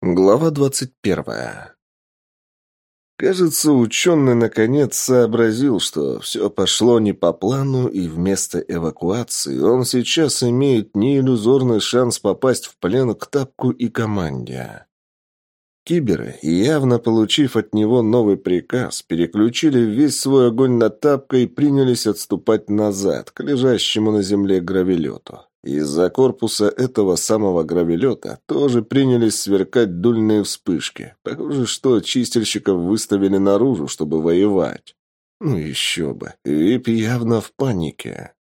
Глава двадцать первая. Кажется, ученый наконец сообразил, что все пошло не по плану, и вместо эвакуации он сейчас имеет неиллюзорный шанс попасть в плен к Тапку и команде. Киберы, явно получив от него новый приказ, переключили весь свой огонь на Тапка и принялись отступать назад, к лежащему на земле гравелету. Из-за корпуса этого самого гравелета тоже принялись сверкать дульные вспышки. Похоже, что чистильщиков выставили наружу, чтобы воевать. Ну еще бы. Вип явно в панике.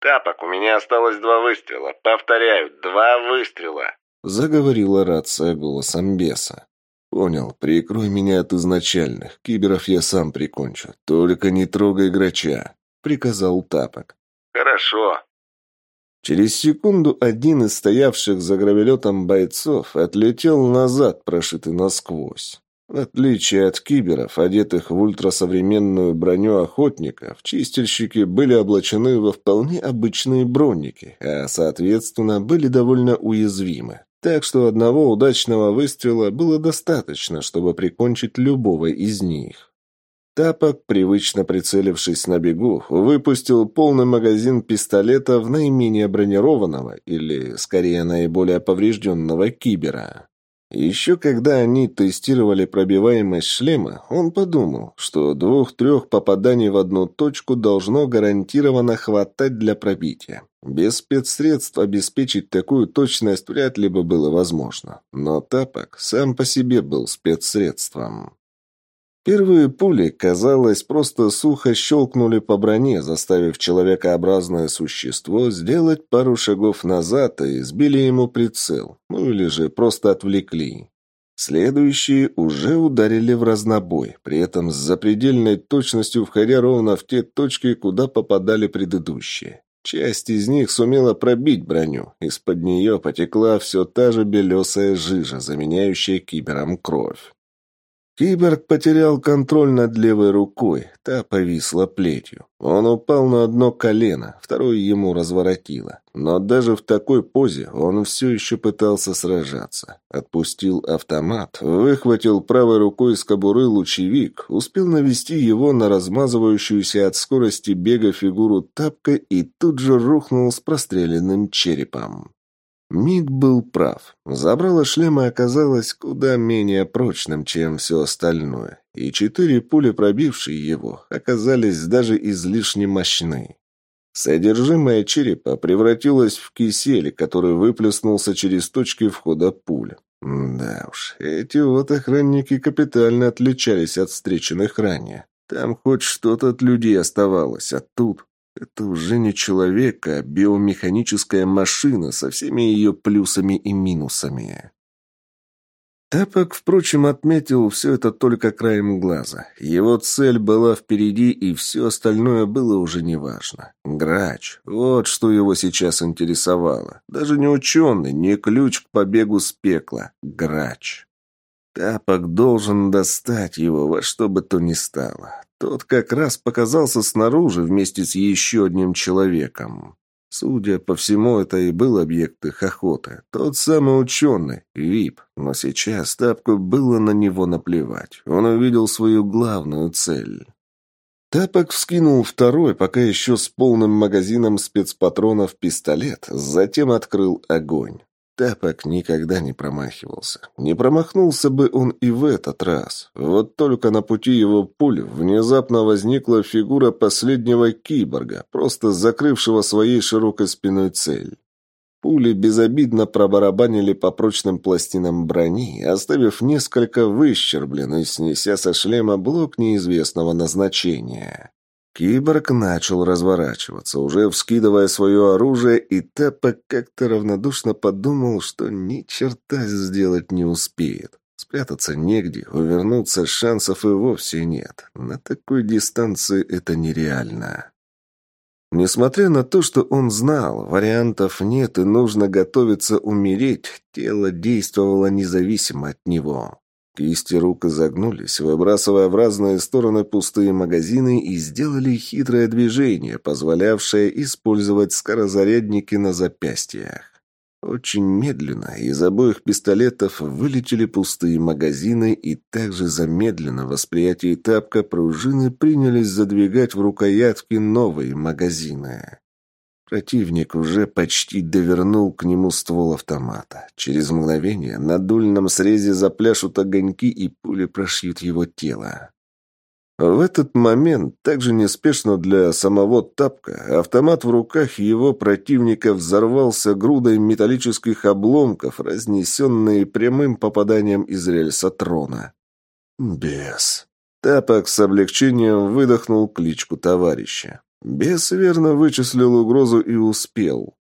«Тапок, у меня осталось два выстрела. Повторяю, два выстрела!» Заговорила рация голосом беса. «Понял, прикрой меня от изначальных. Киберов я сам прикончу. Только не трогай грача», — приказал Тапок. «Хорошо», Через секунду один из стоявших за гравелетом бойцов отлетел назад, прошитый насквозь. В отличие от киберов, одетых в ультрасовременную броню охотников, чистильщики были облачены во вполне обычные броники, а, соответственно, были довольно уязвимы. Так что одного удачного выстрела было достаточно, чтобы прикончить любого из них. Тапок, привычно прицелившись на бегу, выпустил полный магазин пистолета в наименее бронированного, или, скорее, наиболее поврежденного кибера. Еще когда они тестировали пробиваемость шлема, он подумал, что двух-трех попаданий в одну точку должно гарантированно хватать для пробития. Без спецсредств обеспечить такую точность вряд ли бы было возможно. Но Тапок сам по себе был спецсредством. Первые пули, казалось, просто сухо щелкнули по броне, заставив человекообразное существо сделать пару шагов назад и сбили ему прицел, ну или же просто отвлекли. Следующие уже ударили в разнобой, при этом с запредельной точностью входя ровно в те точки, куда попадали предыдущие. Часть из них сумела пробить броню, из-под нее потекла все та же белесая жижа, заменяющая кибером кровь. Киборг потерял контроль над левой рукой, та повисла плетью. Он упал на одно колено, второе ему разворотило. Но даже в такой позе он все еще пытался сражаться. Отпустил автомат, выхватил правой рукой из кобуры лучевик, успел навести его на размазывающуюся от скорости бега фигуру тапка и тут же рухнул с простреленным черепом. Миг был прав. Забрало шлема оказалось куда менее прочным, чем все остальное, и четыре пули, пробившие его, оказались даже излишне мощны. Содержимое черепа превратилось в кисель, который выплеснулся через точки входа пуль. Да уж, эти вот охранники капитально отличались от встреченных ранее. Там хоть что-то от людей оставалось, а тут... Это уже не человек, а биомеханическая машина со всеми ее плюсами и минусами. Тапок, впрочем, отметил все это только краем глаза. Его цель была впереди, и все остальное было уже неважно. Грач. Вот что его сейчас интересовало. Даже не ученый, не ключ к побегу с пекла. Грач. Тапок должен достать его во что бы то ни стало. Тот как раз показался снаружи вместе с еще одним человеком. Судя по всему, это и был объект их охоты. Тот самый ученый, ВИП. Но сейчас Тапку было на него наплевать. Он увидел свою главную цель. Тапок вскинул второй, пока еще с полным магазином спецпатронов пистолет, затем открыл огонь. Тапок никогда не промахивался. Не промахнулся бы он и в этот раз. Вот только на пути его пуль внезапно возникла фигура последнего киборга, просто закрывшего своей широкой спиной цель. Пули безобидно пробарабанили по прочным пластинам брони, оставив несколько выщерблен и снеся со шлема блок неизвестного назначения. Киборг начал разворачиваться, уже вскидывая свое оружие, и Тапок как-то равнодушно подумал, что ни черта сделать не успеет. Спрятаться негде, увернуться шансов и вовсе нет. На такой дистанции это нереально. Несмотря на то, что он знал, вариантов нет и нужно готовиться умереть, тело действовало независимо от него. Кисти рук изогнулись, выбрасывая в разные стороны пустые магазины и сделали хитрое движение, позволявшее использовать скорозарядники на запястьях. Очень медленно из обоих пистолетов вылетели пустые магазины, и также замедленно восприятие тапка пружины принялись задвигать в рукоятки новые магазины. Противник уже почти довернул к нему ствол автомата. Через мгновение на дульном срезе запляшут огоньки, и пули прошьют его тело. В этот момент, также неспешно для самого Тапка, автомат в руках его противника взорвался грудой металлических обломков, разнесенные прямым попаданием из рельса трона. Бес. Тапок с облегчением выдохнул кличку товарища. Бес верно вычислил угрозу и успел.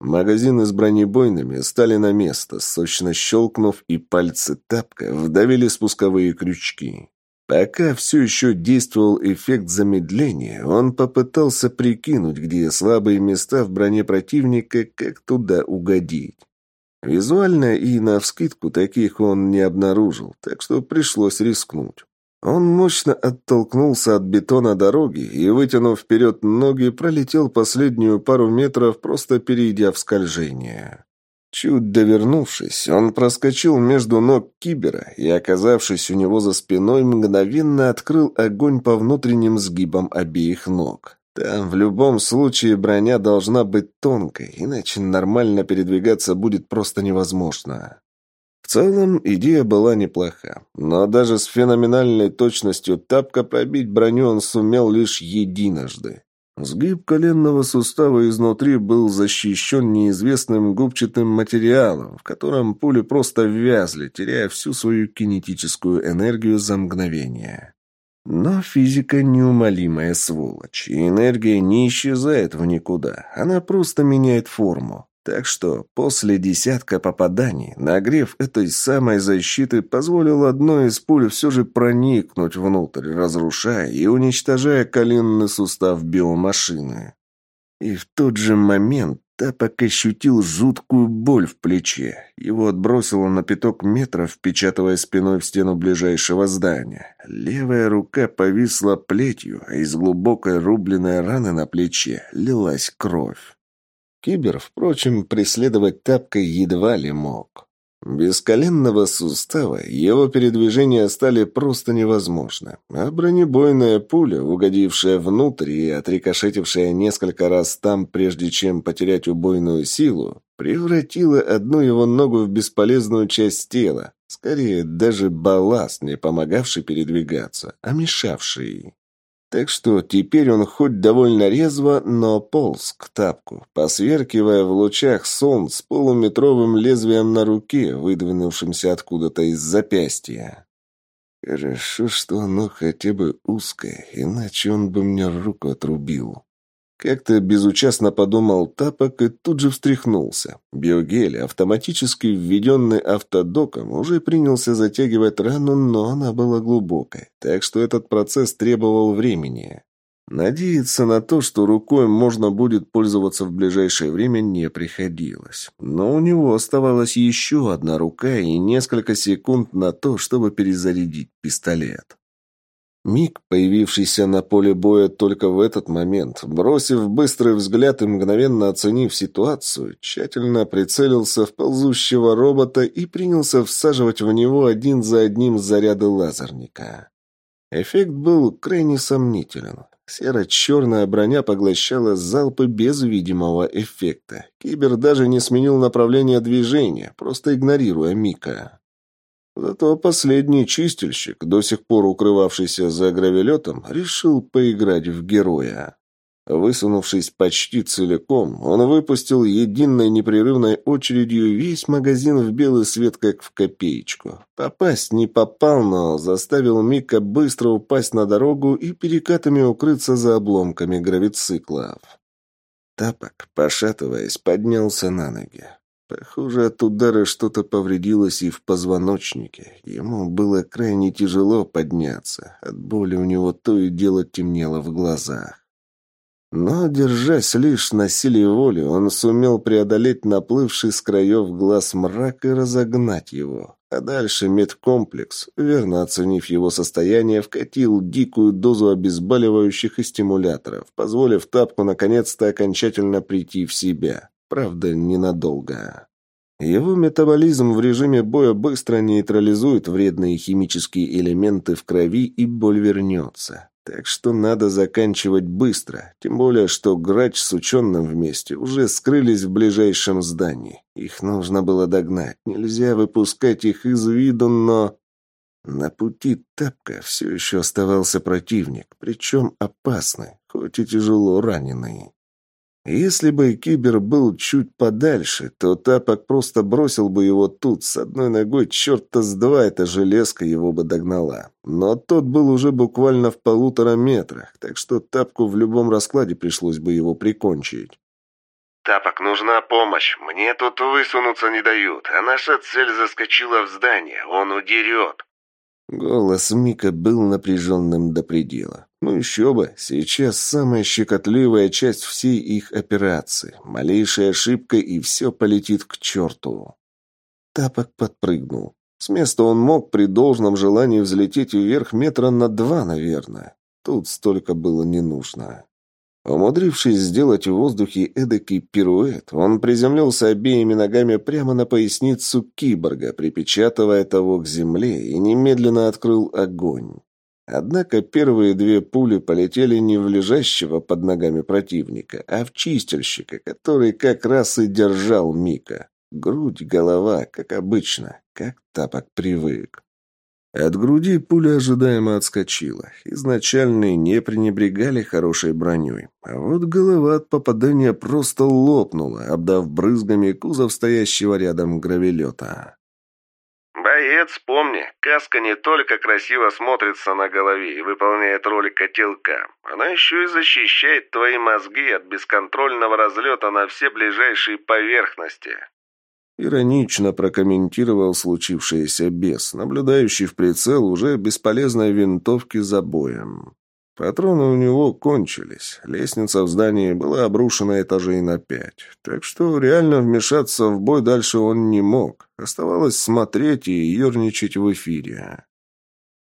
Магазины с бронебойными стали на место, сочно щелкнув, и пальцы тапка вдавили спусковые крючки. Пока все еще действовал эффект замедления, он попытался прикинуть, где слабые места в броне противника, как туда угодить. Визуально и навскидку таких он не обнаружил, так что пришлось рискнуть. Он мощно оттолкнулся от бетона дороги и, вытянув вперед ноги, пролетел последнюю пару метров, просто перейдя в скольжение. Чуть довернувшись, он проскочил между ног кибера и, оказавшись у него за спиной, мгновенно открыл огонь по внутренним сгибам обеих ног. Там в любом случае броня должна быть тонкой, иначе нормально передвигаться будет просто невозможно. В целом, идея была неплоха, но даже с феноменальной точностью тапка пробить броню он сумел лишь единожды. Сгиб коленного сустава изнутри был защищен неизвестным губчатым материалом, в котором пули просто вязли, теряя всю свою кинетическую энергию за мгновение. Но физика неумолимая сволочь, и энергия не исчезает в никуда, она просто меняет форму. Так что после десятка попаданий нагрев этой самой защиты позволил одной из пуль все же проникнуть внутрь, разрушая и уничтожая коленный сустав биомашины. И в тот же момент Тапок ощутил жуткую боль в плече. Его отбросило на пяток метров, впечатывая спиной в стену ближайшего здания. Левая рука повисла плетью, а из глубокой рубленной раны на плече лилась кровь. Кибер, впрочем, преследовать тапкой едва ли мог. Без коленного сустава его передвижения стали просто невозможны, а бронебойная пуля, угодившая внутрь и отрикошетившая несколько раз там, прежде чем потерять убойную силу, превратила одну его ногу в бесполезную часть тела, скорее даже балласт, не помогавший передвигаться, а мешавший. Так что теперь он хоть довольно резво, но полз к тапку, посверкивая в лучах солнц с полуметровым лезвием на руке, выдвинувшимся откуда-то из запястья. Хорошо, что оно хотя бы узкое, иначе он бы мне руку отрубил. Как-то безучастно подумал Тапок и тут же встряхнулся. Биогель, автоматически введенный автодоком, уже принялся затягивать рану, но она была глубокой, так что этот процесс требовал времени. Надеяться на то, что рукой можно будет пользоваться в ближайшее время, не приходилось. Но у него оставалась еще одна рука и несколько секунд на то, чтобы перезарядить пистолет. Миг, появившийся на поле боя только в этот момент, бросив быстрый взгляд и мгновенно оценив ситуацию, тщательно прицелился в ползущего робота и принялся всаживать в него один за одним заряды лазерника. Эффект был крайне сомнителен. Серо-черная броня поглощала залпы без видимого эффекта. Кибер даже не сменил направление движения, просто игнорируя Мика. Зато последний чистильщик, до сих пор укрывавшийся за гравелетом, решил поиграть в героя. Высунувшись почти целиком, он выпустил единой непрерывной очередью весь магазин в белый свет, как в копеечку. Попасть не попал, но заставил Мика быстро упасть на дорогу и перекатами укрыться за обломками гравициклов. Тапок, пошатываясь, поднялся на ноги. Похоже, от удара что-то повредилось и в позвоночнике. Ему было крайне тяжело подняться. От боли у него то и дело темнело в глазах. Но, держась лишь на силе воли, он сумел преодолеть наплывший с краев глаз мрак и разогнать его. А дальше медкомплекс, верно оценив его состояние, вкатил дикую дозу обезболивающих и стимуляторов, позволив тапку наконец-то окончательно прийти в себя. Правда, ненадолго. Его метаболизм в режиме боя быстро нейтрализует вредные химические элементы в крови и боль вернется. Так что надо заканчивать быстро, тем более, что грач с ученым вместе уже скрылись в ближайшем здании. Их нужно было догнать, нельзя выпускать их из виду, но... На пути Тапка все еще оставался противник, причем опасный, хоть и тяжело раненый. Если бы Кибер был чуть подальше, то Тапок просто бросил бы его тут, с одной ногой черта с два эта железка его бы догнала. Но тот был уже буквально в полутора метрах, так что Тапку в любом раскладе пришлось бы его прикончить. «Тапок, нужна помощь. Мне тут высунуться не дают, а наша цель заскочила в здание. Он удерет». Голос Мика был напряженным до предела. Ну еще бы, сейчас самая щекотливая часть всей их операции. Малейшая ошибка, и все полетит к черту. Тапок подпрыгнул. С места он мог при должном желании взлететь вверх метра на два, наверное. Тут столько было не нужно. Умудрившись сделать в воздухе эдакий пируэт, он приземлился обеими ногами прямо на поясницу киборга, припечатывая того к земле, и немедленно открыл огонь. Однако первые две пули полетели не в лежащего под ногами противника, а в чистильщика, который как раз и держал Мика. Грудь, голова, как обычно, как тапок привык. От груди пуля ожидаемо отскочила. Изначальные не пренебрегали хорошей броней. А вот голова от попадания просто лопнула, обдав брызгами кузов стоящего рядом гравелета. «Боец, помни, каска не только красиво смотрится на голове и выполняет роль котелка, она еще и защищает твои мозги от бесконтрольного разлета на все ближайшие поверхности», Иронично прокомментировал случившееся бес, наблюдающий в прицел уже бесполезной винтовки за боем. Патроны у него кончились. Лестница в здании была обрушена этажей на пять. Так что реально вмешаться в бой дальше он не мог. Оставалось смотреть и ерничать в эфире.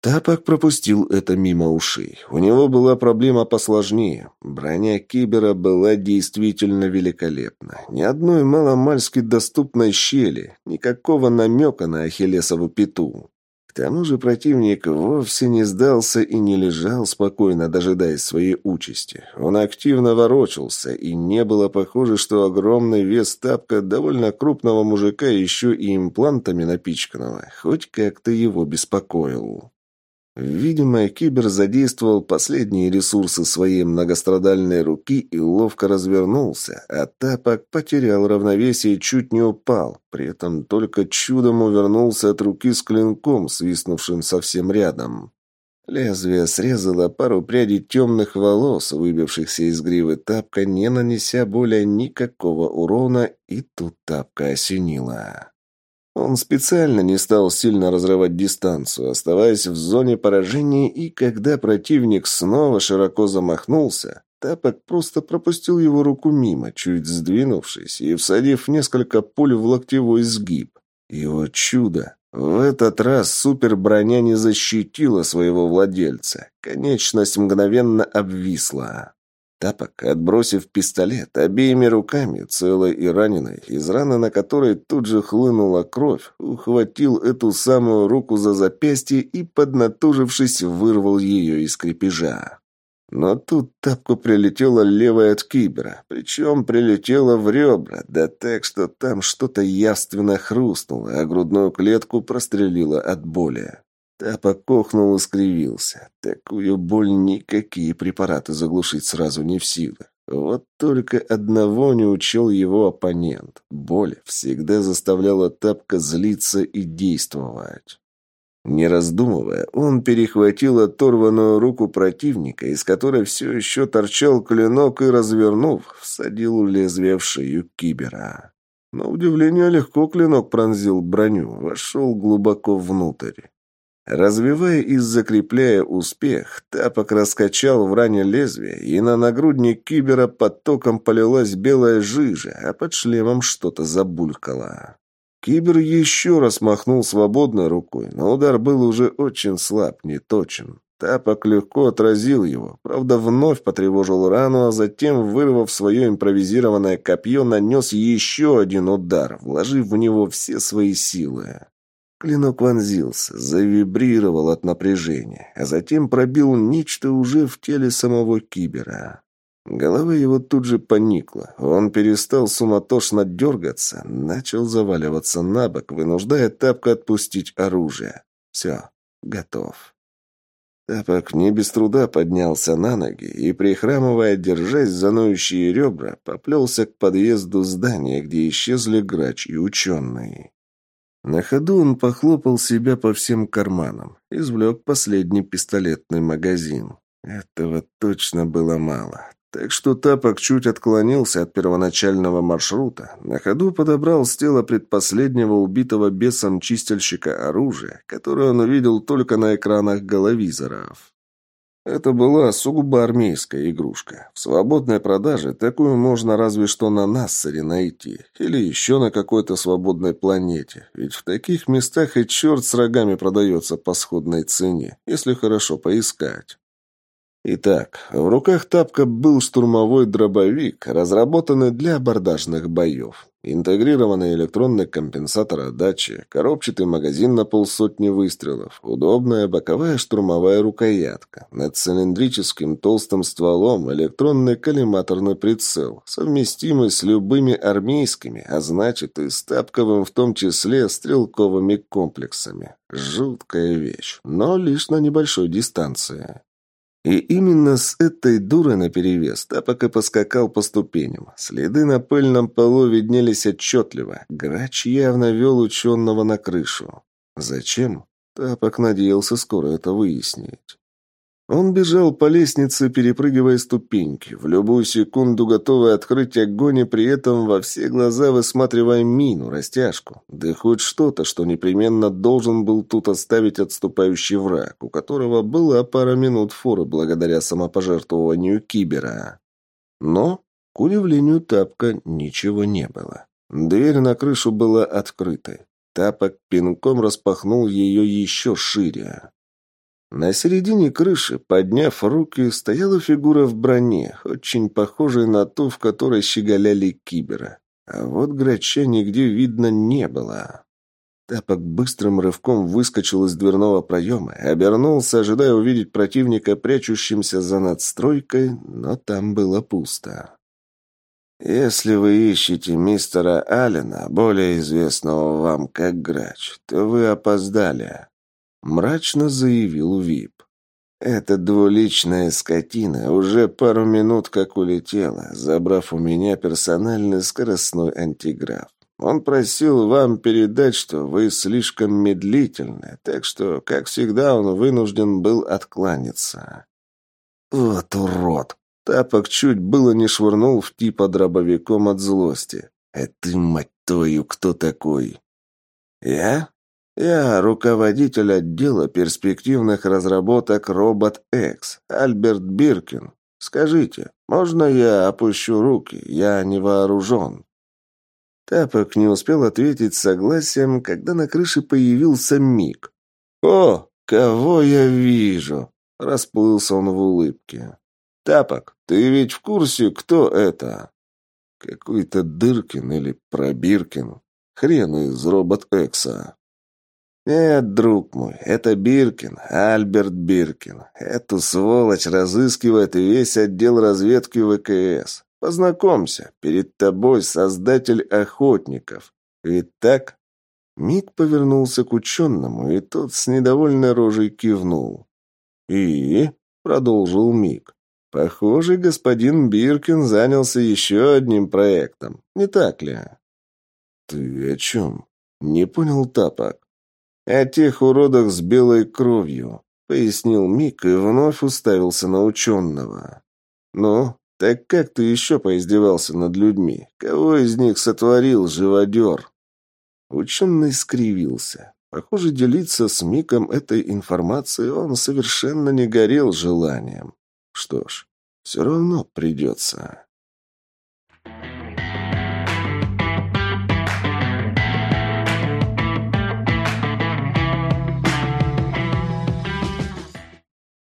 Тапок пропустил это мимо ушей. У него была проблема посложнее. Броня Кибера была действительно великолепна. Ни одной маломальски доступной щели, никакого намека на Ахиллесову пету. К тому же противник вовсе не сдался и не лежал спокойно, дожидаясь своей участи. Он активно ворочался, и не было похоже, что огромный вес тапка довольно крупного мужика еще и имплантами напичканного хоть как-то его беспокоил. Видимо, Кибер задействовал последние ресурсы своей многострадальной руки и ловко развернулся, а Тапок потерял равновесие и чуть не упал, при этом только чудом увернулся от руки с клинком, свистнувшим совсем рядом. Лезвие срезало пару прядей темных волос, выбившихся из гривы Тапка, не нанеся более никакого урона, и тут Тапка осенила. Он специально не стал сильно разрывать дистанцию, оставаясь в зоне поражения, и когда противник снова широко замахнулся, Тапок просто пропустил его руку мимо, чуть сдвинувшись и всадив несколько пуль в локтевой сгиб. Его чудо! В этот раз суперброня не защитила своего владельца. Конечность мгновенно обвисла. Тапок, отбросив пистолет, обеими руками, целой и раненой, из раны на которой тут же хлынула кровь, ухватил эту самую руку за запястье и, поднатужившись, вырвал ее из крепежа. Но тут тапку прилетела левая от кибера, причем прилетела в ребра, да так, что там что-то явственно хрустнуло, а грудную клетку прострелило от боли. Тапок кохнул и скривился. Такую боль никакие препараты заглушить сразу не в силах. Вот только одного не учел его оппонент. Боль всегда заставляла Тапка злиться и действовать. Не раздумывая, он перехватил оторванную руку противника, из которой все еще торчал клинок, и, развернув, всадил лезвие в шею кибера. На удивление легко клинок пронзил броню, вошел глубоко внутрь. Развивая и закрепляя успех, тапок раскачал в ране лезвие, и на нагрудник кибера потоком полилась белая жижа, а под шлемом что-то забулькало. Кибер еще раз махнул свободной рукой, но удар был уже очень слаб, не точен. Тапок легко отразил его, правда, вновь потревожил рану, а затем, вырвав свое импровизированное копье, нанес еще один удар, вложив в него все свои силы. Клинок вонзился, завибрировал от напряжения, а затем пробил нечто уже в теле самого кибера. Голова его тут же поникла. Он перестал суматошно дергаться, начал заваливаться на бок, вынуждая тапка отпустить оружие. Все, готов. Тапок не без труда поднялся на ноги и, прихрамывая, держась за ноющие ребра, поплелся к подъезду здания, где исчезли грач и ученые. На ходу он похлопал себя по всем карманам, извлек последний пистолетный магазин. Этого точно было мало. Так что Тапок чуть отклонился от первоначального маршрута, на ходу подобрал с тела предпоследнего убитого бесом чистильщика оружия, которое он увидел только на экранах головизоров. Это была сугубо армейская игрушка. В свободной продаже такую можно разве что на Нассере найти. Или еще на какой-то свободной планете. Ведь в таких местах и черт с рогами продается по сходной цене, если хорошо поискать. Итак, в руках Тапка был штурмовой дробовик, разработанный для абордажных боев. Интегрированный электронный компенсатор отдачи, коробчатый магазин на полсотни выстрелов, удобная боковая штурмовая рукоятка, над цилиндрическим толстым стволом электронный коллиматорный прицел, совместимый с любыми армейскими, а значит и с тапковым в том числе стрелковыми комплексами. Жуткая вещь, но лишь на небольшой дистанции. И именно с этой дурой наперевес Тапок и поскакал по ступеням. Следы на пыльном полу виднелись отчетливо. Грач явно вел ученого на крышу. Зачем? Тапок надеялся скоро это выяснить. Он бежал по лестнице, перепрыгивая ступеньки, в любую секунду готовый открыть огонь и при этом во все глаза высматривая мину, растяжку. Да хоть что-то, что непременно должен был тут оставить отступающий враг, у которого была пара минут форы благодаря самопожертвованию кибера. Но, к удивлению Тапка, ничего не было. Дверь на крышу была открытой. Тапок пинком распахнул ее еще шире. На середине крыши, подняв руки, стояла фигура в броне, очень похожая на ту, в которой щеголяли кибера. А вот грача нигде видно не было. Тапок быстрым рывком выскочил из дверного проема, обернулся, ожидая увидеть противника, прячущимся за надстройкой, но там было пусто. «Если вы ищете мистера Аллена, более известного вам как Грач, то вы опоздали», мрачно заявил Вип. «Эта двуличная скотина уже пару минут как улетела, забрав у меня персональный скоростной антиграф. Он просил вам передать, что вы слишком медлительны, так что, как всегда, он вынужден был откланяться». «Вот урод!» Тапок чуть было не швырнул в типа дробовиком от злости. «А ты, мать твою, кто такой?» «Я? Я руководитель отдела перспективных разработок Робот X, Альберт Биркин. Скажите, можно я опущу руки? Я не вооружен». Тапок не успел ответить согласием, когда на крыше появился Мик. «О, кого я вижу!» – расплылся он в улыбке. «Тапок, ты ведь в курсе, кто это?» «Какой-то Дыркин или Пробиркин. Хрен из Робот Экса». «Нет, друг мой, это Биркин, Альберт Биркин. Эту сволочь разыскивает весь отдел разведки ВКС. Познакомься, перед тобой создатель охотников. Ведь так?» Миг повернулся к ученому, и тот с недовольной рожей кивнул. «И?» — продолжил Миг. «Похоже, господин Биркин занялся еще одним проектом, не так ли?» «Ты о чем?» — не понял Тапок. «О тех уродах с белой кровью», — пояснил Мик и вновь уставился на ученого. «Ну, так как ты еще поиздевался над людьми? Кого из них сотворил живодер?» Ученый скривился. Похоже, делиться с Миком этой информацией он совершенно не горел желанием. Что ж, все равно придется.